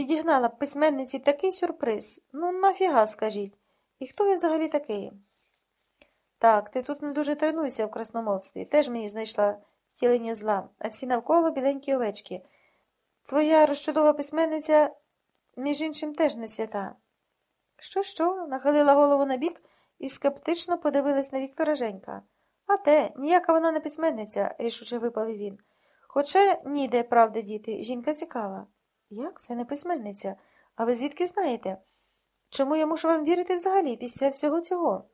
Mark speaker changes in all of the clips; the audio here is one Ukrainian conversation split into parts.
Speaker 1: підігнала б письменниці такий сюрприз. Ну, нафіга, скажіть. І хто ви взагалі такий? Так, ти тут не дуже тренуйся в красномовстві. Теж мені знайшла втілення зла, а всі навколо біленькі овечки. Твоя розчудова письменниця, між іншим, теж не свята. Що, що? нахилила голову на бік і скептично подивилась на Віктора Женька. А те, ніяка вона не письменниця, рішуче випалив він. Хоча ніде, правда, діти, жінка цікава. Як це не письменниця? А ви звідки знаєте? Чому я мушу вам вірити взагалі після всього цього?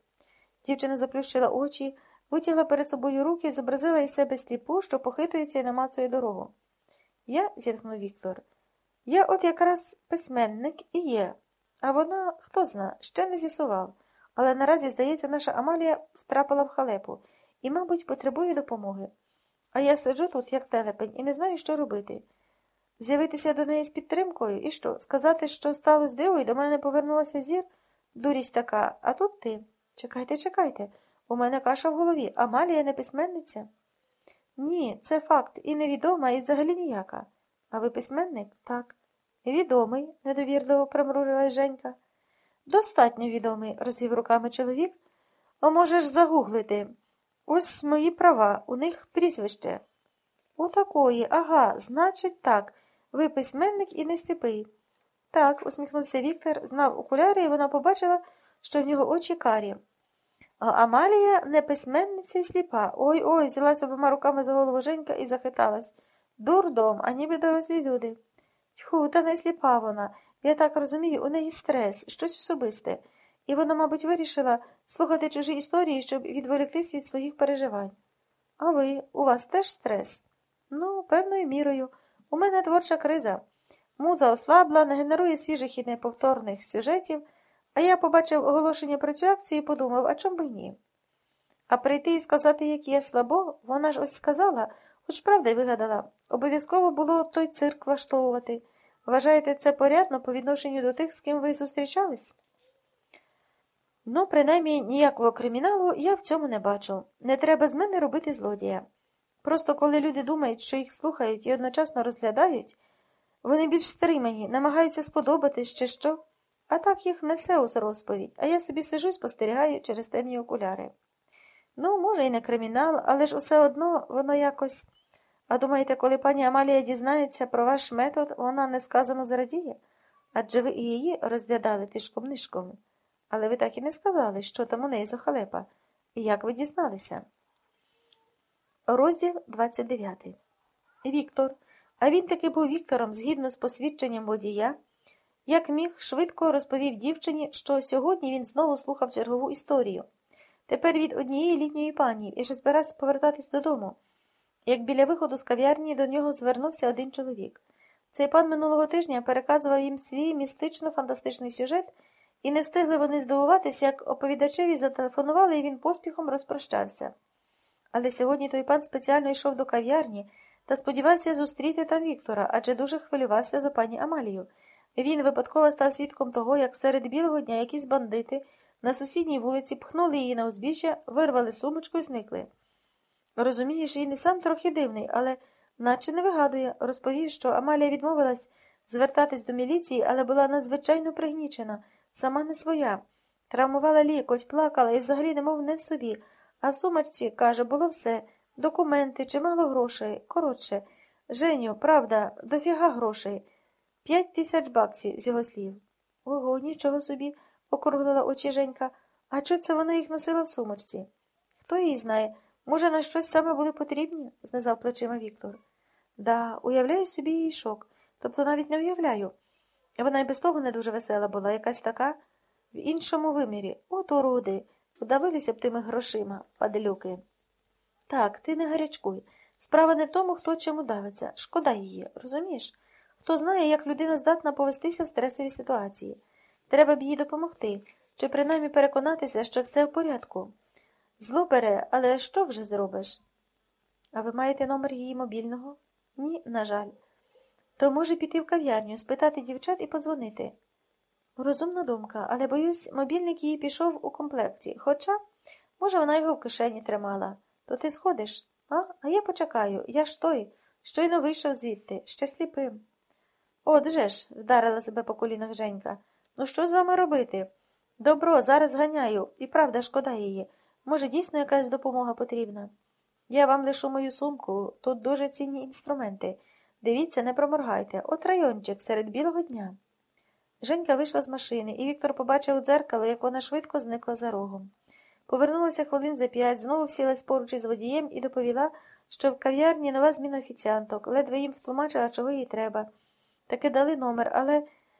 Speaker 1: Дівчина заплющила очі, витягла перед собою руки і зобразила із себе сліпу, що похитується і намацує дорогу. Я, зітхнув Віктор, я от якраз письменник і є, а вона, хто зна, ще не з'ясував. Але наразі, здається, наша Амалія втрапила в халепу і, мабуть, потребує допомоги. А я сиджу тут, як телепень, і не знаю, що робити. З'явитися до неї з підтримкою і що? Сказати, що стало з дивою, до мене повернулася зір? Дурість така, а тут ти. Чекайте, чекайте. У мене каша в голові. Амалія не письменниця? Ні, це факт, і невідома, і взагалі ніяка. А ви письменник? Так. Відомий, недовірливо промружила Женька. Достатньо відомий, розвів руками чоловік. А можеш загуглити. Ось мої права, у них прізвище. Отакої, ага, значить, так. Ви письменник і не сліпий. Так, усміхнувся Віктор, знав окуляри, і вона побачила, що в нього очі карі. А Амалія не письменниця і сліпа. Ой ой, взялась обома руками за голову Женька і захиталась. Дурдом, а ніби дорослі люди. Тьху, та не сліпа вона. Я так розумію, у неї стрес, щось особисте. І вона, мабуть, вирішила слухати чужі історії, щоб відволіктись від своїх переживань. А ви, у вас теж стрес? Ну, певною мірою. У мене творча криза. Муза ослабла, не генерує свіжих і неповторних сюжетів, а я побачив оголошення про цю акцію і подумав, а чом би ні? А прийти і сказати, як є слабо, вона ж ось сказала, хоч правда й вигадала, обов'язково було той цирк влаштовувати. Вважаєте це порядно по відношенню до тих, з ким ви зустрічались? Ну, принаймні, ніякого криміналу я в цьому не бачу. Не треба з мене робити злодія. Просто коли люди думають, що їх слухають і одночасно розглядають, вони більш стримані, намагаються сподобатись чи що, а так їх несе у розповідь, а я собі сижу і спостерігаю через темні окуляри. Ну, може, і не кримінал, але ж усе одно воно якось. А думаєте, коли пані Амалія дізнається про ваш метод, вона несказано зрадіє? Адже ви і її розглядали тишком нишком. Але ви так і не сказали, що там у неї за халепа, і як ви дізналися. Розділ 29. Віктор. А він таки був Віктором, згідно з посвідченням водія, як міг, швидко розповів дівчині, що сьогодні він знову слухав чергову історію. Тепер від однієї літньої пані і що збирався повертатись додому. Як біля виходу з кав'ярні до нього звернувся один чоловік. Цей пан минулого тижня переказував їм свій містично фантастичний сюжет, і не встигли вони здивуватися, як оповідачеві зателефонували, і він поспіхом розпрощався. Але сьогодні той пан спеціально йшов до кав'ярні та сподівався зустріти там Віктора, адже дуже хвилювався за пані Амалію. Він випадково став свідком того, як серед білого дня якісь бандити на сусідній вулиці пхнули її на узбіччя, вирвали сумочку і зникли. Розумієш, він і сам трохи дивний, але наче не вигадує, розповів, що Амалія відмовилась звертатись до міліції, але була надзвичайно пригнічена, сама не своя. Травмувала лікоть, плакала і взагалі немов не в собі. А в сумочці, каже, було все документи, чимало грошей. Коротше, Женю, правда, дофіга грошей. П'ять тисяч баксів, з його слів. Ого, нічого собі, округлила очі Женька. А чого це вона їх носила в сумочці? Хто її знає? Може, на щось саме були потрібні? знизав плечима Віктор. Да, уявляю собі її шок. Тобто навіть не уявляю. Вона й без того не дуже весела була, якась така в іншому вимірі. От уроди. Подавилися б тими грошима, падлюки. Так, ти не гарячкуй. Справа не в тому, хто чому давиться. Шкода її, розумієш? Хто знає, як людина здатна повестися в стресовій ситуації. Треба б їй допомогти, чи принаймні переконатися, що все в порядку. Зло бере, але що вже зробиш? А ви маєте номер її мобільного? Ні, на жаль. То може піти в кав'ярню, спитати дівчат і подзвонити. Розумна думка, але, боюсь, мобільник її пішов у комплекті. Хоча, може, вона його в кишені тримала. То ти сходиш? А? А я почекаю. Я ж той, щойно вийшов звідти, ще сліпим. Отже ж, вдарила себе по колінах Женька. Ну що з вами робити? Добро, зараз ганяю. І правда, шкода її. Може, дійсно якась допомога потрібна. Я вам лишу мою сумку, тут дуже цінні інструменти. Дивіться, не проморгайте. От райончик серед білого дня. Женька вийшла з машини, і Віктор побачив у дзеркало, як вона швидко зникла за рогом. Повернулася хвилин за п'ять, знову всілась поруч із водієм і доповіла, що в кав'ярні нова зміна офіціанток, ледве їм втлумачила, чого їй треба. Таки дали номер, але